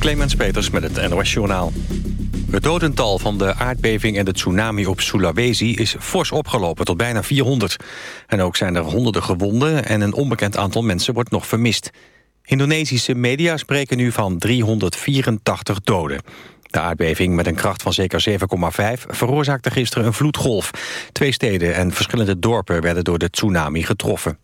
Clemens Peters met het NOS Journaal. Het dodental van de aardbeving en de tsunami op Sulawesi is fors opgelopen tot bijna 400. En ook zijn er honderden gewonden en een onbekend aantal mensen wordt nog vermist. Indonesische media spreken nu van 384 doden. De aardbeving met een kracht van zeker 7,5 veroorzaakte gisteren een vloedgolf. Twee steden en verschillende dorpen werden door de tsunami getroffen.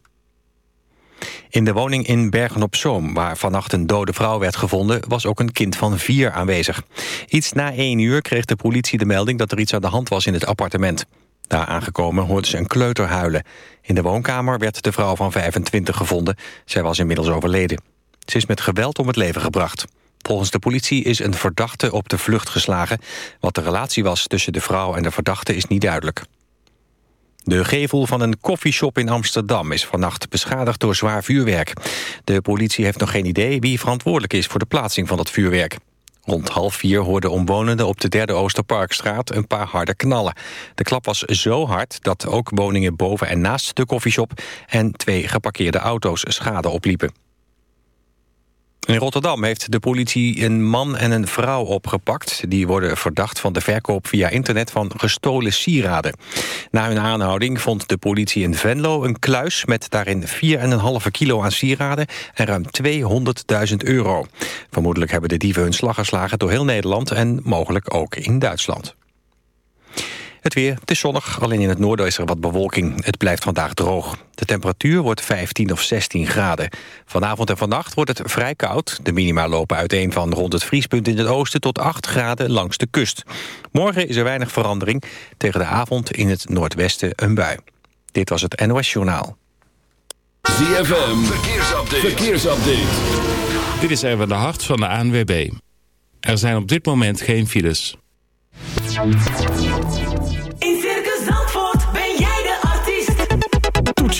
In de woning in Bergen-op-Zoom, waar vannacht een dode vrouw werd gevonden... was ook een kind van vier aanwezig. Iets na één uur kreeg de politie de melding dat er iets aan de hand was in het appartement. Daar aangekomen hoorde ze een kleuter huilen. In de woonkamer werd de vrouw van 25 gevonden. Zij was inmiddels overleden. Ze is met geweld om het leven gebracht. Volgens de politie is een verdachte op de vlucht geslagen. Wat de relatie was tussen de vrouw en de verdachte is niet duidelijk. De gevel van een koffieshop in Amsterdam is vannacht beschadigd door zwaar vuurwerk. De politie heeft nog geen idee wie verantwoordelijk is voor de plaatsing van dat vuurwerk. Rond half vier hoorden omwonenden op de derde Oosterparkstraat een paar harde knallen. De klap was zo hard dat ook woningen boven en naast de koffieshop en twee geparkeerde auto's schade opliepen. In Rotterdam heeft de politie een man en een vrouw opgepakt. Die worden verdacht van de verkoop via internet van gestolen sieraden. Na hun aanhouding vond de politie in Venlo een kluis... met daarin 4,5 kilo aan sieraden en ruim 200.000 euro. Vermoedelijk hebben de dieven hun slag geslagen door heel Nederland... en mogelijk ook in Duitsland. Het weer, het is zonnig, alleen in het noorden is er wat bewolking. Het blijft vandaag droog. De temperatuur wordt 15 of 16 graden. Vanavond en vannacht wordt het vrij koud. De minima lopen uiteen van rond het vriespunt in het oosten... tot 8 graden langs de kust. Morgen is er weinig verandering. Tegen de avond in het noordwesten een bui. Dit was het NOS Journaal. ZFM, verkeersupdate. verkeersupdate. Dit is even de hart van de ANWB. Er zijn op dit moment geen files.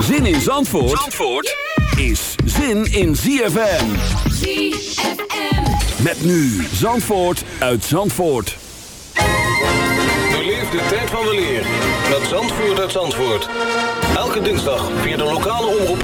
Zin in Zandvoort, Zandvoort is zin in ZFM. ZFM. Met nu Zandvoort uit Zandvoort. Beleef de tijd van de leer met Zandvoort uit Zandvoort. Elke dinsdag via de lokale omroep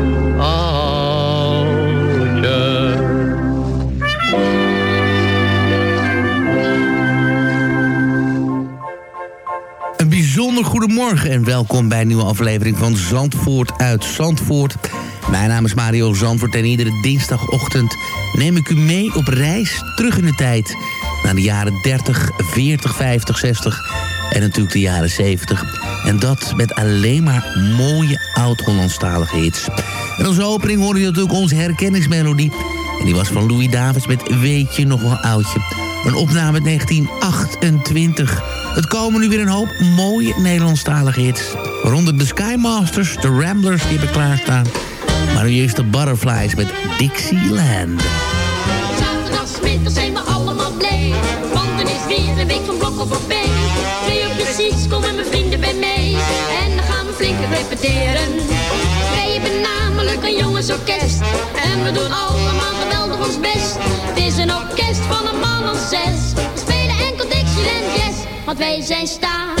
goedemorgen en welkom bij een nieuwe aflevering van Zandvoort uit Zandvoort. Mijn naam is Mario Zandvoort en iedere dinsdagochtend neem ik u mee op reis terug in de tijd. Naar de jaren 30, 40, 50, 60 en natuurlijk de jaren 70. En dat met alleen maar mooie oud-Hollandstalige hits. En als opening hoorde je natuurlijk onze herkenningsmelodie. En die was van Louis Davids met Weet je nog wel oudje. Een opname uit 1928. Het komen nu weer een hoop mooie Nederlandstalige hits. Waaronder de Skymasters, de Ramblers die hebben klaarstaan. Maar nu eerst de Butterflies met Dixieland. Zaterdagmiddag zijn we allemaal blij. Want er is weer een week van blokken voorbij. Twee uur precies komen mijn vrienden bij mij. En dan gaan we flink repeteren. Namelijk een jongensorkest. En we doen allemaal geweldig ons best. Het is een orkest van een man of zes. We spelen enkel Dixieland Jazz. Want wij zijn stapel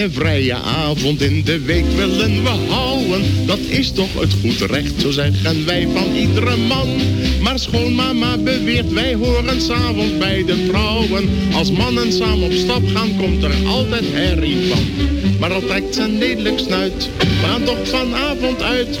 Ene vrije avond in de week willen we houden. Dat is toch het goed recht, zo zeggen wij van iedere man. Maar schoonmama beweert, wij horen s'avonds bij de vrouwen. Als mannen samen op stap gaan, komt er altijd herrie van. Maar al trekt zijn lelijk snuit, we gaan toch vanavond uit.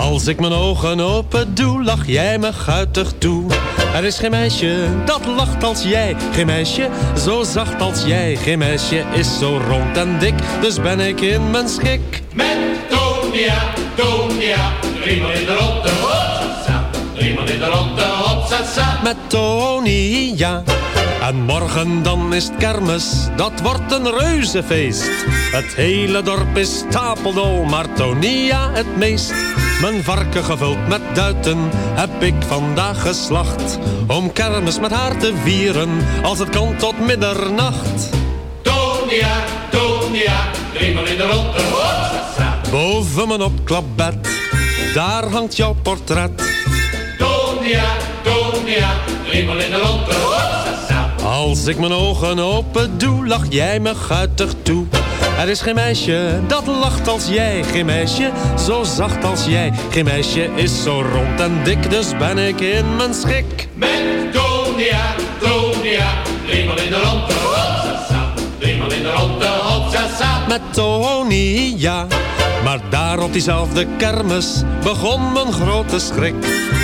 Als ik mijn ogen open doe, lach jij me guitig toe. Er is geen meisje dat lacht als jij. Geen meisje zo zacht als jij. Geen meisje is zo rond en dik. Dus ben ik in mijn schik. Met Tonia, Tonia, driemaal in de ronde, hopsasa. Driemaal in de hopsasa. Met Tony, ja. En morgen dan is het kermis, dat wordt een reuzefeest. Het hele dorp is stapeldol, maar Tonia het meest. Mijn varken gevuld met duiten heb ik vandaag geslacht. Om kermis met haar te vieren, als het kan tot middernacht. Tonia, Tonia, driemaal in de ronde. Boven mijn opklapbed, daar hangt jouw portret. Tonia, Tonia, driemaal in de ronde. Als ik mijn ogen open doe, lach jij me guitig toe. Er is geen meisje dat lacht als jij, geen meisje zo zacht als jij. Geen meisje is zo rond en dik, dus ben ik in mijn schik. Met Tonia, Tonia, driemaal in de ronde. Driemaal in de ronde, hopsasa. Met Tony, ja. Maar daar op diezelfde kermis begon mijn grote schrik.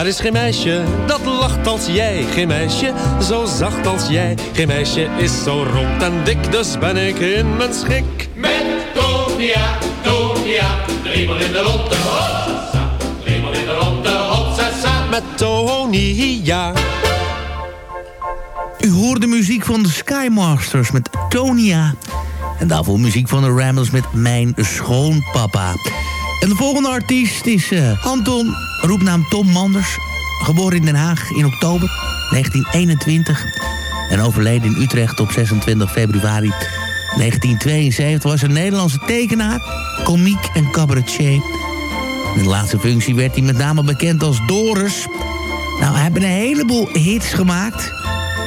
Er is geen meisje dat lacht als jij. Geen meisje zo zacht als jij. Geen meisje is zo rond en dik, dus ben ik in mijn schik. Met Tonia, Tonia, driemaal in de ronde, hopsasa. Driemaal in de ronde, hopsasa. Met Tony, ja. U hoort de muziek van de Skymasters met Tonia. En daarvoor muziek van de Ramblers met Mijn Schoonpapa. En de volgende artiest is eh, Anton, roepnaam Tom Manders. Geboren in Den Haag in oktober 1921. En overleden in Utrecht op 26 februari 1972. Was een Nederlandse tekenaar, komiek en cabaretier. In de laatste functie werd hij met name bekend als Doris. Nou, hij heeft een heleboel hits gemaakt.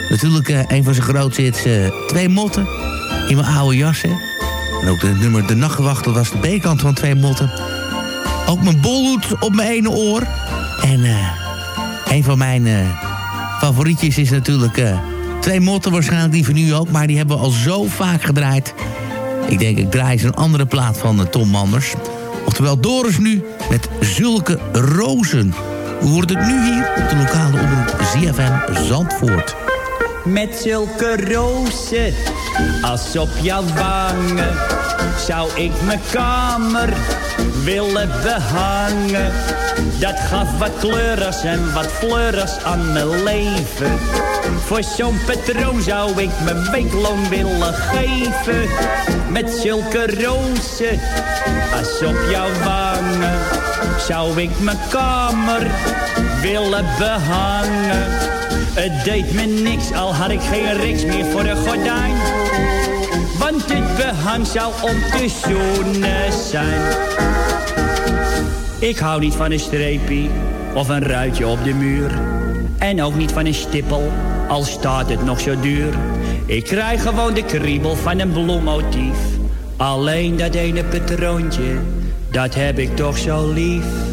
Natuurlijk eh, een van zijn grootste hits, eh, Twee Motten in mijn oude jas. En ook het nummer De Nachtgewacht, dat was de B-kant van Twee Motten. Ook mijn bolhoed op mijn ene oor. En eh, een van mijn eh, favorietjes is natuurlijk eh, Twee Motten waarschijnlijk, die van nu ook. Maar die hebben we al zo vaak gedraaid. Ik denk, ik draai eens een andere plaat van Tom Manders. Oftewel Doris nu met Zulke Rozen. U hoort het nu hier op de lokale omroep ZFM Zandvoort. Met zulke rozen als op jouw wangen zou ik mijn kamer willen behangen. Dat gaf wat kleurers en wat fleurs aan mijn leven. Voor zo'n patroon zou ik mijn weekloon willen geven. Met zulke rozen als op jouw wangen zou ik mijn kamer willen behangen. Het deed me niks, al had ik geen riks meer voor de gordijn. Want dit behang zou om te zoenen zijn. Ik hou niet van een streepje of een ruitje op de muur. En ook niet van een stippel, al staat het nog zo duur. Ik krijg gewoon de kriebel van een bloemmotief. Alleen dat ene patroontje, dat heb ik toch zo lief.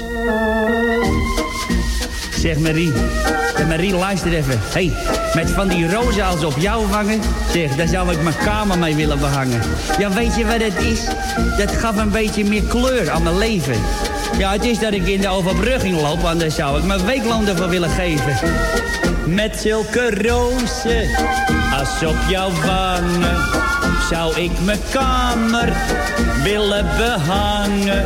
Zeg Marie, ja, Marie luister even. Hey, Met van die rozen als op jou vangen. Zeg, daar zou ik mijn kamer mee willen behangen. Ja, weet je wat het is? Dat gaf een beetje meer kleur aan mijn leven. Ja, het is dat ik in de overbrugging loop, want daar zou ik mijn weekloon ervoor willen geven. Met zulke rozen als op jouw wangen zou ik mijn kamer willen behangen.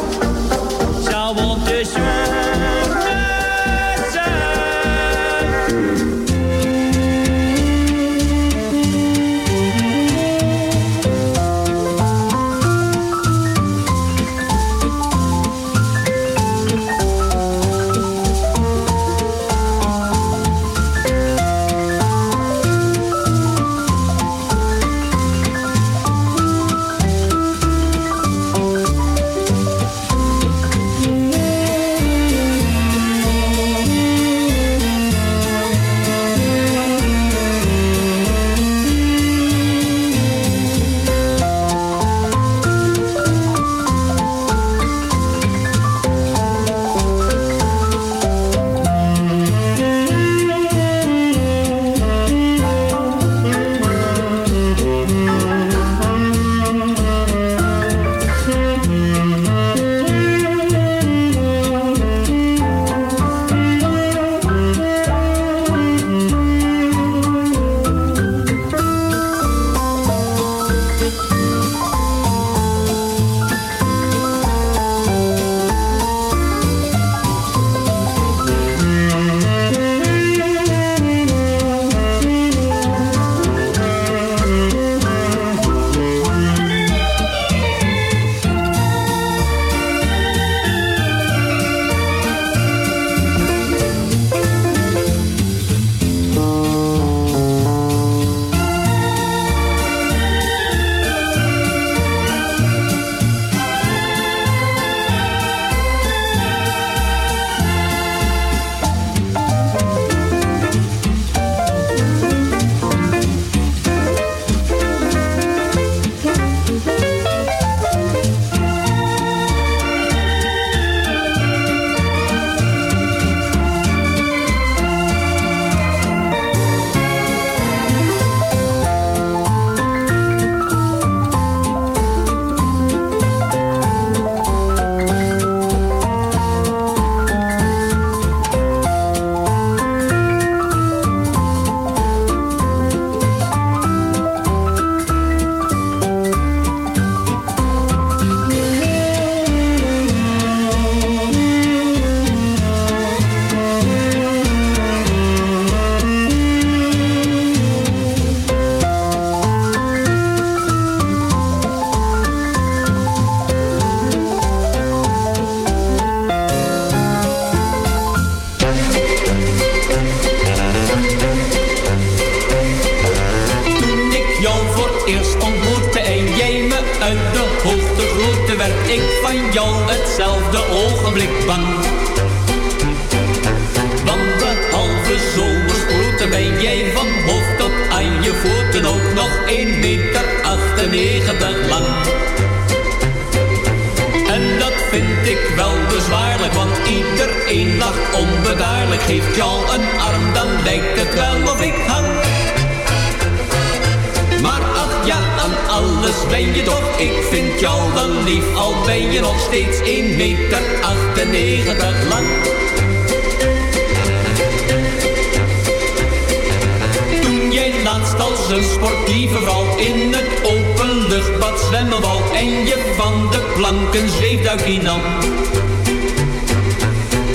van de planken zweefduikje nam.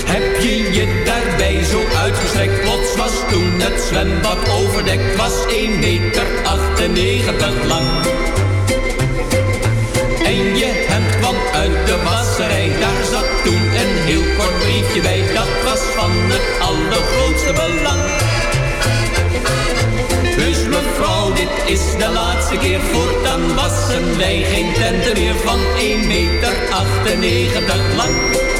Heb je je daarbij zo uitgestrekt, plots was toen het zwembad overdekt, was 1 meter 98 lang. En je hemd kwam uit de wasserij, daar zat toen een heel kort briefje bij, dat was van het allergrootste belang. Dus mevrouw, dit is de laatste keer, voortaan wassen wij geen tenten meer van 1 meter 98 lang.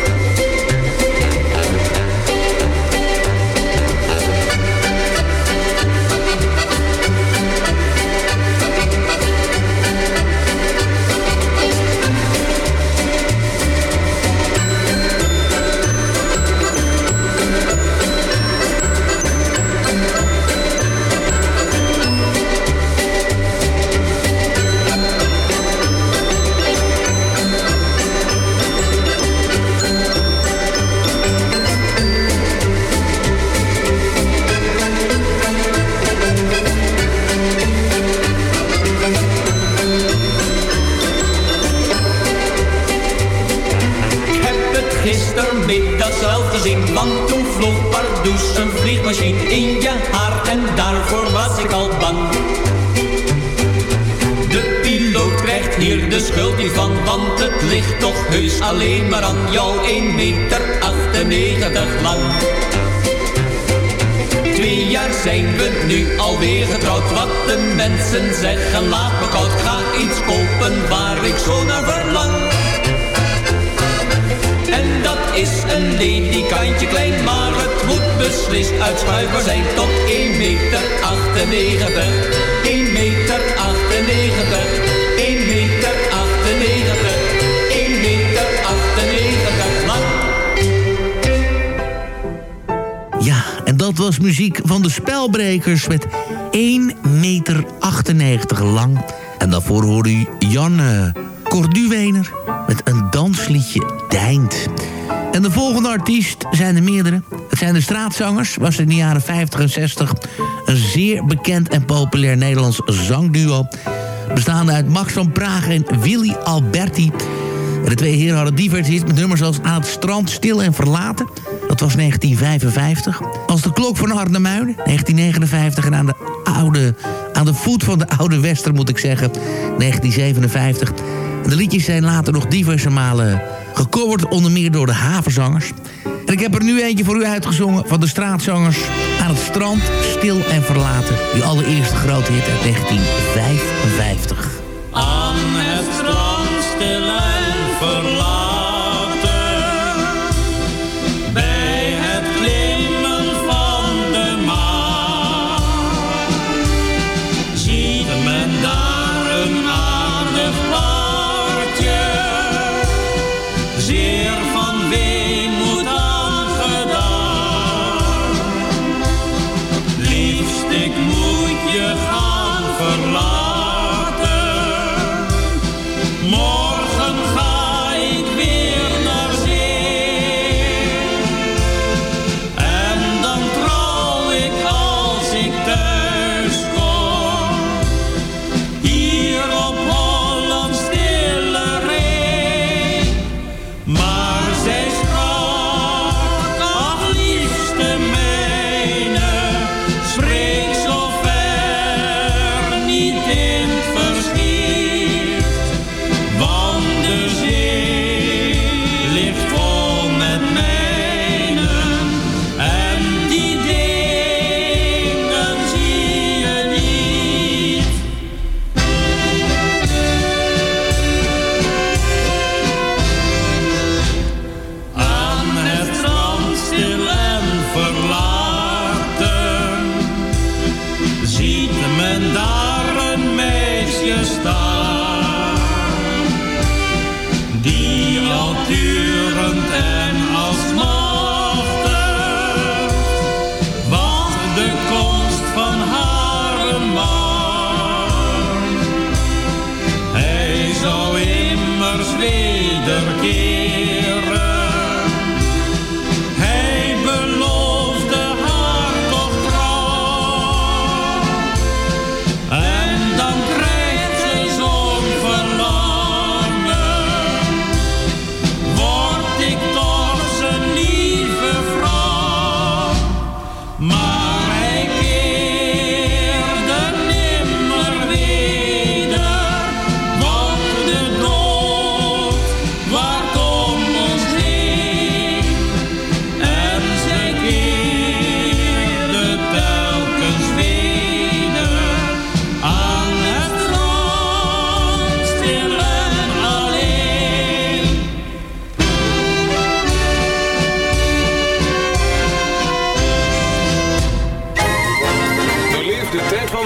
Uitschuifbaar zijn tot 1 meter 98. 1 meter 98, 1 meter 98, 1 meter 98 lang. Ja, en dat was muziek van de Spelbrekers met 1 meter 98 lang. En daarvoor hoorde u Jan uh, Corduwener met een dansliedje Deint. En de volgende artiest zijn er meerdere. Zijn de straatzangers, was in de jaren 50 en 60 een zeer bekend en populair Nederlands zangduo. Bestaande uit Max van Praag en Willy Alberti. De twee heren hadden diverse hits met nummers als Aan het strand, Stil en Verlaten. Dat was 1955. Als de klok van Arnhemuiden, 1959. En aan de, oude, aan de voet van de oude Wester, moet ik zeggen, 1957. En de liedjes zijn later nog diverse malen gecoverd, onder meer door de havenzangers. En ik heb er nu eentje voor u uitgezongen van de straatzangers. Aan het strand, stil en verlaten. Die allereerste grote hit uit 1955.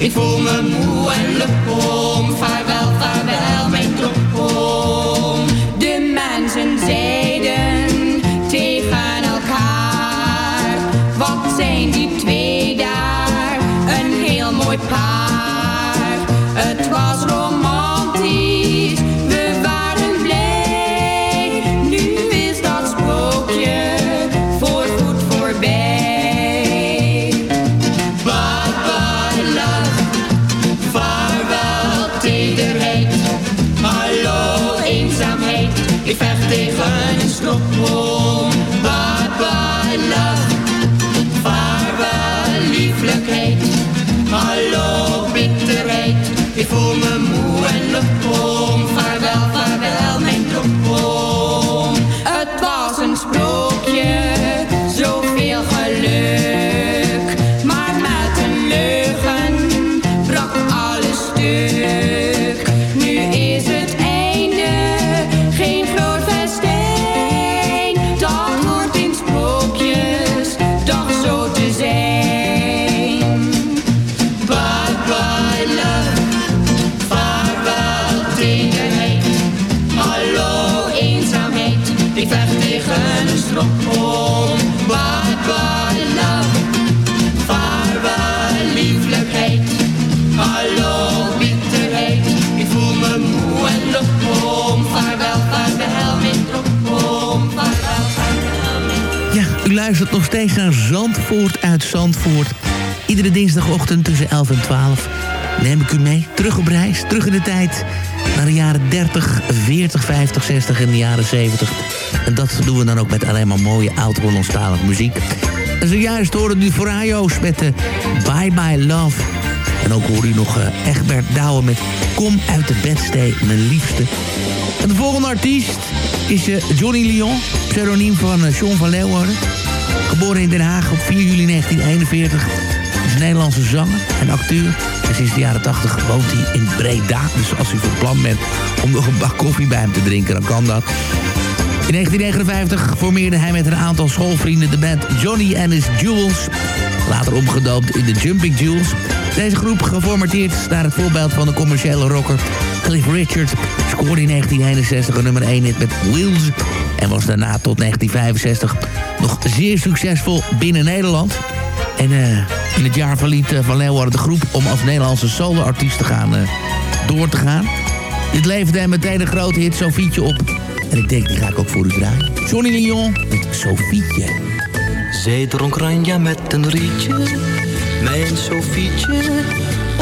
ik voel me moe en lekom. Vaarwel, vaarwel mijn Zandvoort uit Zandvoort. Iedere dinsdagochtend tussen 11 en 12 neem ik u mee. Terug op reis, terug in de tijd. Naar de jaren 30, 40, 50, 60 en de jaren 70. En dat doen we dan ook met alleen maar mooie oud-Hollandstalige muziek. En zojuist horen nu Forayos met de Bye Bye Love. En ook hoor u nog eh, Egbert Douwen met Kom uit de bedstee, mijn liefste. En de volgende artiest is eh, Johnny Lyon, pseudoniem van uh, John van Leeuwarden. Geboren in Den Haag op 4 juli 1941. Is een Nederlandse zanger en acteur. En sinds de jaren 80 woont hij in Breda. Dus als u van plan bent om nog een bak koffie bij hem te drinken, dan kan dat. In 1959 formeerde hij met een aantal schoolvrienden de band Johnny and His Jewels. Later omgedoopt in de Jumping Jewels. Deze groep, geformateerd naar het voorbeeld van de commerciële rocker Cliff Richard... scoorde in 1961 een nummer 1 hit met Wheels... en was daarna tot 1965 nog zeer succesvol binnen Nederland. En eh, in het jaar verliet uh, Van Leeuwarden de groep om als Nederlandse solo-artiest te gaan, uh, door te gaan. Dit leverde hem meteen een grote hit Sofietje op. En ik denk, die ga ik ook voor u draaien. Johnny Lyon met Sofietje. Zij dronk ranja met een rietje, mijn Sofietje,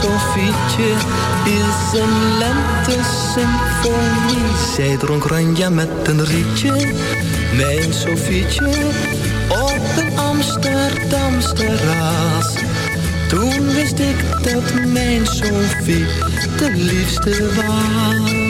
Sofietje is een lentesymfonie. Zij dronk ranja met een rietje, mijn Sofietje, op een Amsterdamsteras. Toen wist ik dat mijn Sofie de liefste was.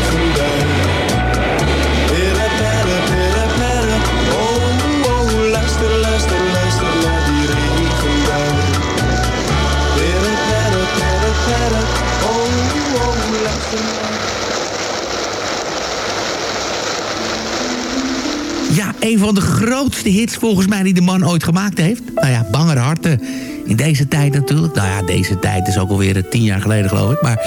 Een van de grootste hits volgens mij die de man ooit gemaakt heeft. Nou ja, Banger Harten. In deze tijd natuurlijk. Nou ja, deze tijd is ook alweer eh, tien jaar geleden geloof ik. Maar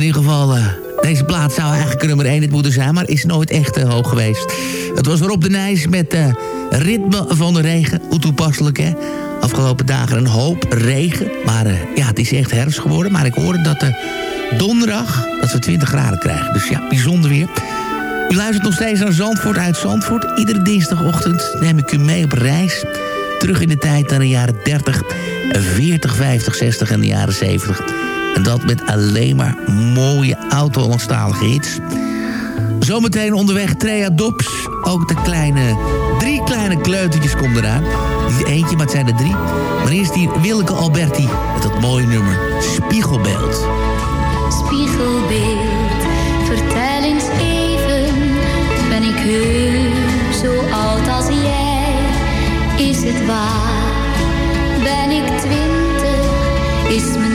in ieder geval, eh, deze plaat zou eigenlijk nummer 1 het moeten zijn... maar is nooit echt eh, hoog geweest. Het was Rob de Nijs met eh, Ritme van de Regen. Hoe toepasselijk, hè? Afgelopen dagen een hoop regen. Maar ja, het is echt herfst geworden. Maar ik hoorde dat donderdag dat we 20 graden krijgen. Dus ja, bijzonder weer. U luistert nog steeds naar Zandvoort uit Zandvoort. Iedere dinsdagochtend neem ik u mee op reis. Terug in de tijd naar de jaren 30, 40, 50, 60 en de jaren 70. En dat met alleen maar mooie oud-Hollandstalige hits. Zometeen onderweg Trea Dops. Ook de kleine, drie kleine kleutertjes komt eraan. Niet eentje, maar het zijn er drie. Maar eerst die Willeke Alberti met dat mooie nummer Spiegelbeeld. Spiegelbeeld, het waar? Ben ik twintig? Is mijn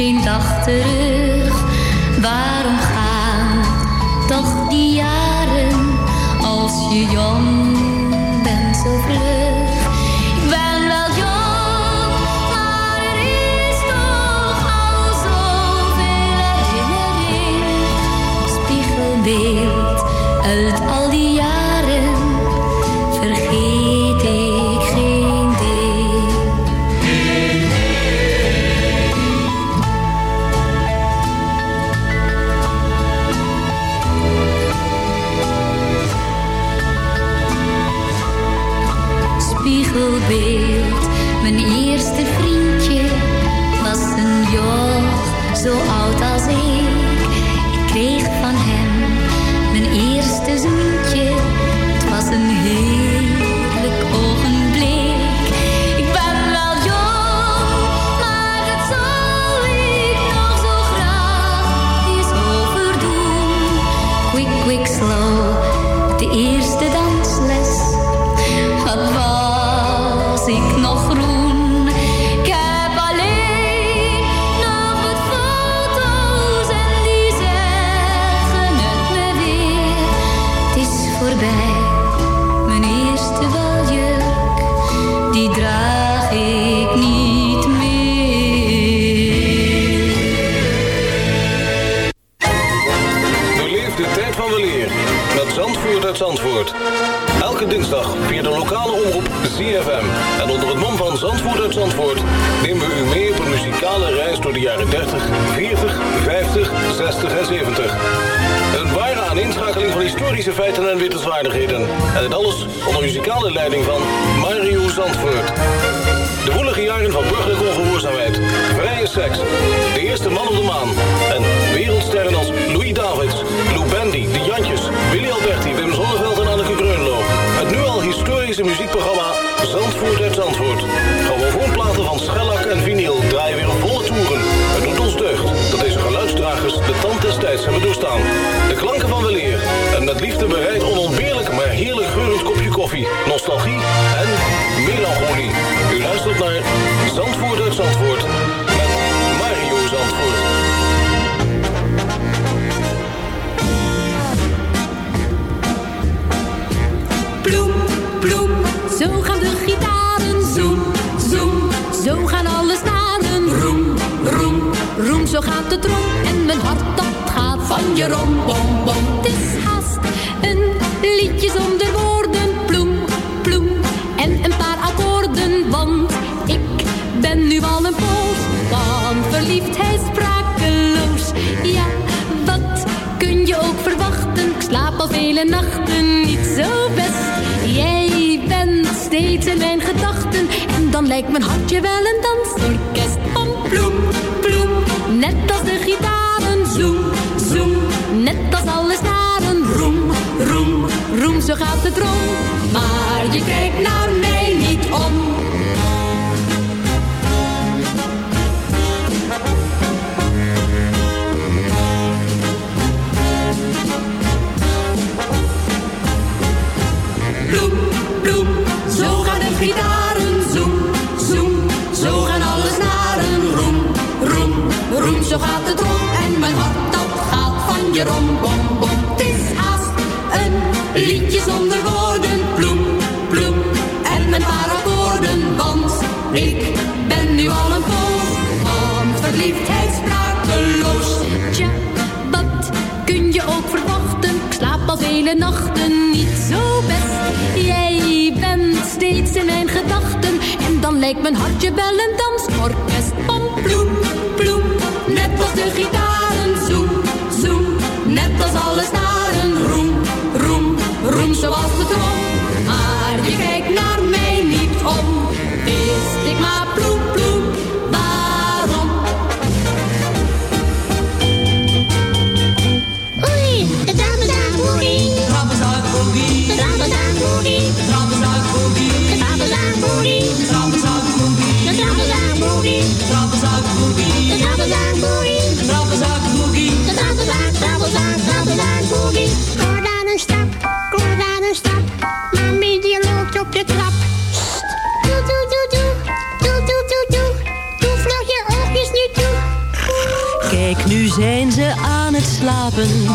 geen dag terug. Nostalgie en melancholie. U luistert naar Zandvoort uit Zandvoort met Mario Zandvoort. Ploem, ploem, zo gaan de gitaren. Zoem, zoem, zo gaan alle snaren. Roem, roem, roem, zo gaat het rom. En mijn hart dat gaat van je rom, bom, bom. Het is haast een liedje zonder woorden. Vele nachten niet zo best. Jij bent steeds in mijn gedachten. En dan lijkt mijn hartje wel een dansorkest. Van ploem, ploem, net als de gitaren. Zoem, zoem, net als alle snaren. Roem, roem, roem, zo gaat het rond. Maar je kijkt naar mij zo gaat het rond. En mijn hart dat gaat van je rom, bom, bom. Het is haast een liedje zonder woorden. Bloem, bloem, en mijn paar akkoorden. Want ik ben nu al een poos van verliefdheid sprakeloos. Tja, wat kun je ook verwachten? Ik slaap al vele nachten niet zo best. Jij bent steeds in mijn gedachten. En dan lijkt mijn hartje wel een dansorkest.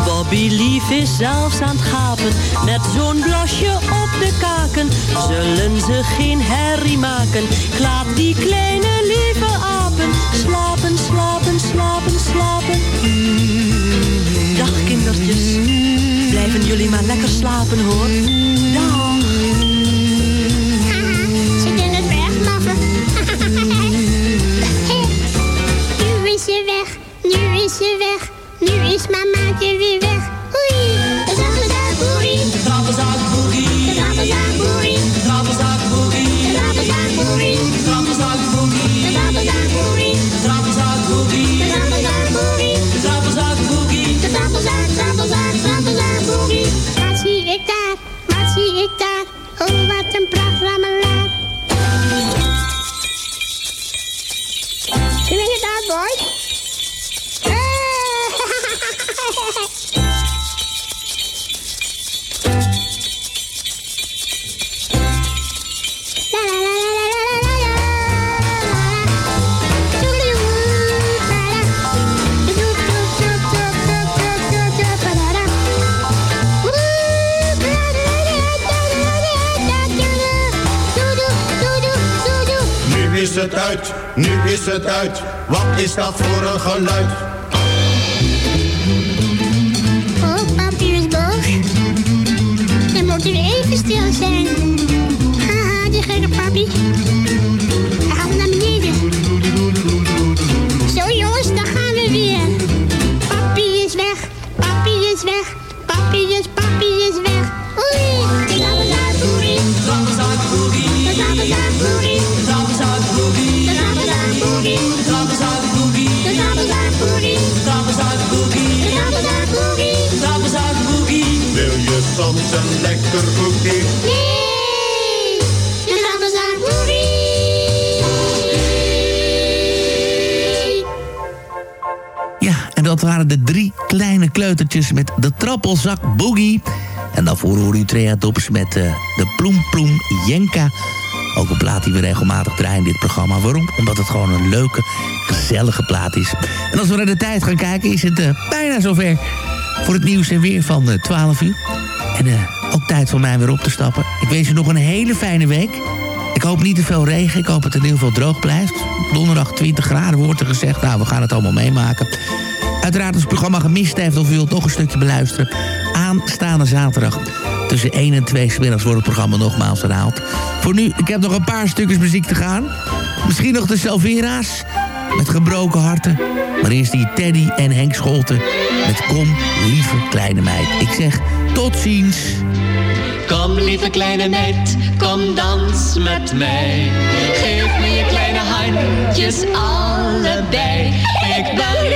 Bobby Lief is zelfs aan het gapen. Met zo'n blasje op de kaken zullen ze geen herrie maken. Ik laat die kleine lieve apen slapen, slapen, slapen, slapen. Dag kindertjes, blijven jullie maar lekker slapen hoor. Dag. Nu is het uit. Wat is dat voor een geluid? Oh, papi is boos. Dan moet u even stil zijn. Haha, die gekke papi. Kleutertjes met de trappelzak Boogie. En daarvoor hoorde u Trea Dops met eh, de Ploem Ploem Jenka. Ook een plaat die we regelmatig draaien in dit programma. Waarom? Omdat het gewoon een leuke, gezellige plaat is. En als we naar de tijd gaan kijken, is het eh, bijna zover voor het nieuws en weer van eh, 12 uur. En eh, ook tijd voor mij weer op te stappen. Ik wens u nog een hele fijne week. Ik hoop niet te veel regen. Ik hoop dat het in ieder geval droog blijft. Donderdag 20 graden wordt er gezegd. Nou, we gaan het allemaal meemaken. Uiteraard als het programma gemist heeft of u wilt nog een stukje beluisteren. Aanstaande zaterdag tussen 1 en 2 's middags wordt het programma nogmaals herhaald. Voor nu, ik heb nog een paar stukjes muziek te gaan. Misschien nog de Salvera's met gebroken harten. Maar eerst die Teddy en Henk Scholten met Kom, lieve kleine meid. Ik zeg tot ziens. Kom lieve kleine meid, kom dans met mij. Geef me je kleine handjes allebei. Ik ben